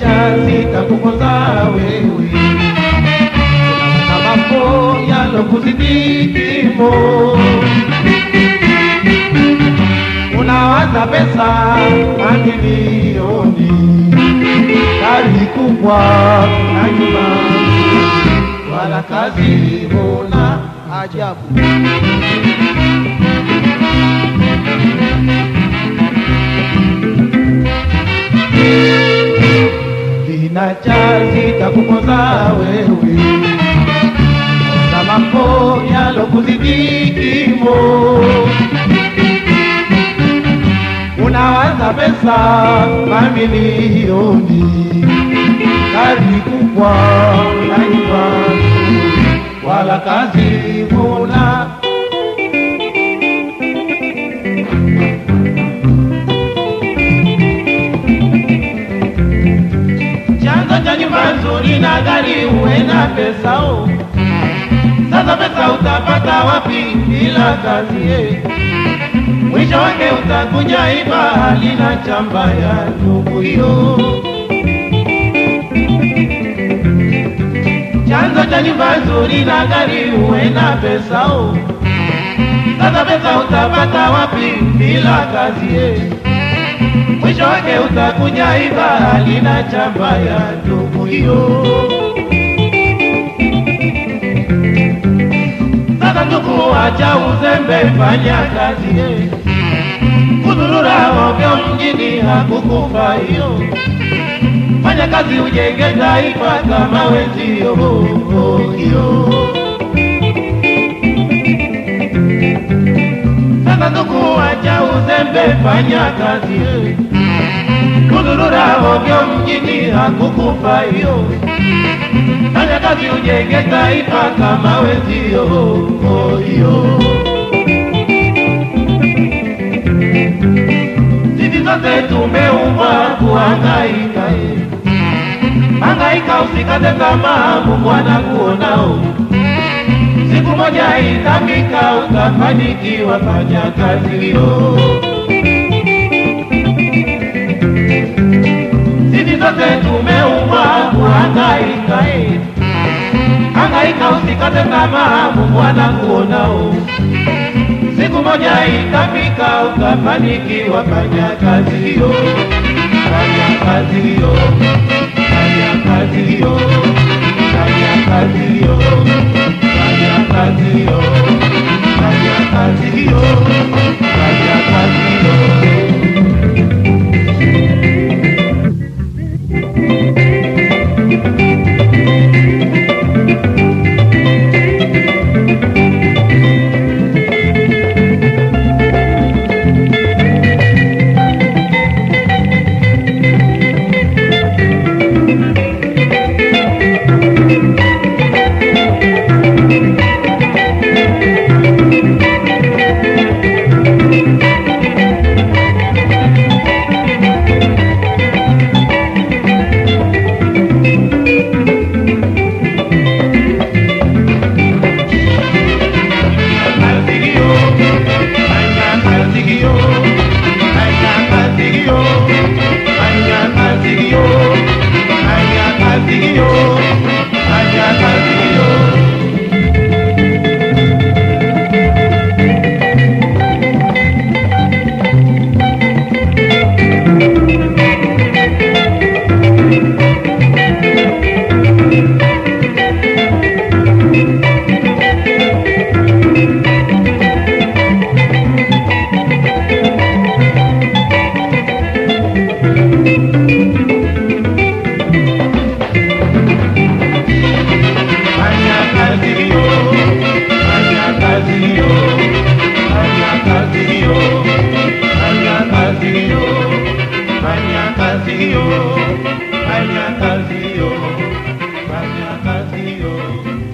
Vinacha sitakukosa wewe, kuna mambo yalokuzidi kimo. Unawaza pesa mamilioni, gari kubwa na nyumba, wala kazi huna ajabu. Sitakukosa wewe, na. Unawaza pesa mamilioni, wala. Nzuri na gari uwe na pesa o. Sasa pesa utapata wapi bila kazi ye, Mwisho wake utakuja iba halina chamba ya ndugu hiyo. Chanzo cha nyumba nzuri na gari uwe na pesa o. Sasa pesa utapata wapi bila kazi eh? Mwisho wake utakuja iba hali na chamba ya ndugu hiyo. Sasa ndugu, acha uzembe, fanya kazi eh. Kudhurura ovyo mjini hakukufa hiyo. Fanya kazi ujenge taifa kama wenzio hiyo. Uzembe, fanya kazi eh. Kudhurura ovyo mjini hakukufa hiyo. Fanya kazi ujenge taifa kama wenzio hiyo. Sisi sote tumeumbwa kuhangaika, eh. hangaika, usikate tamaa, Mungu anakuonao. Moja itafika, utafanikiwa, fanya kazi hiyo. Sisi sote tumeumbwa kuhangaika, eh. hangaika, usikate tamaa, Mungu anakuonao. Siku moja itafika, utafanikiwa, fanya kazi hiyo, Latino.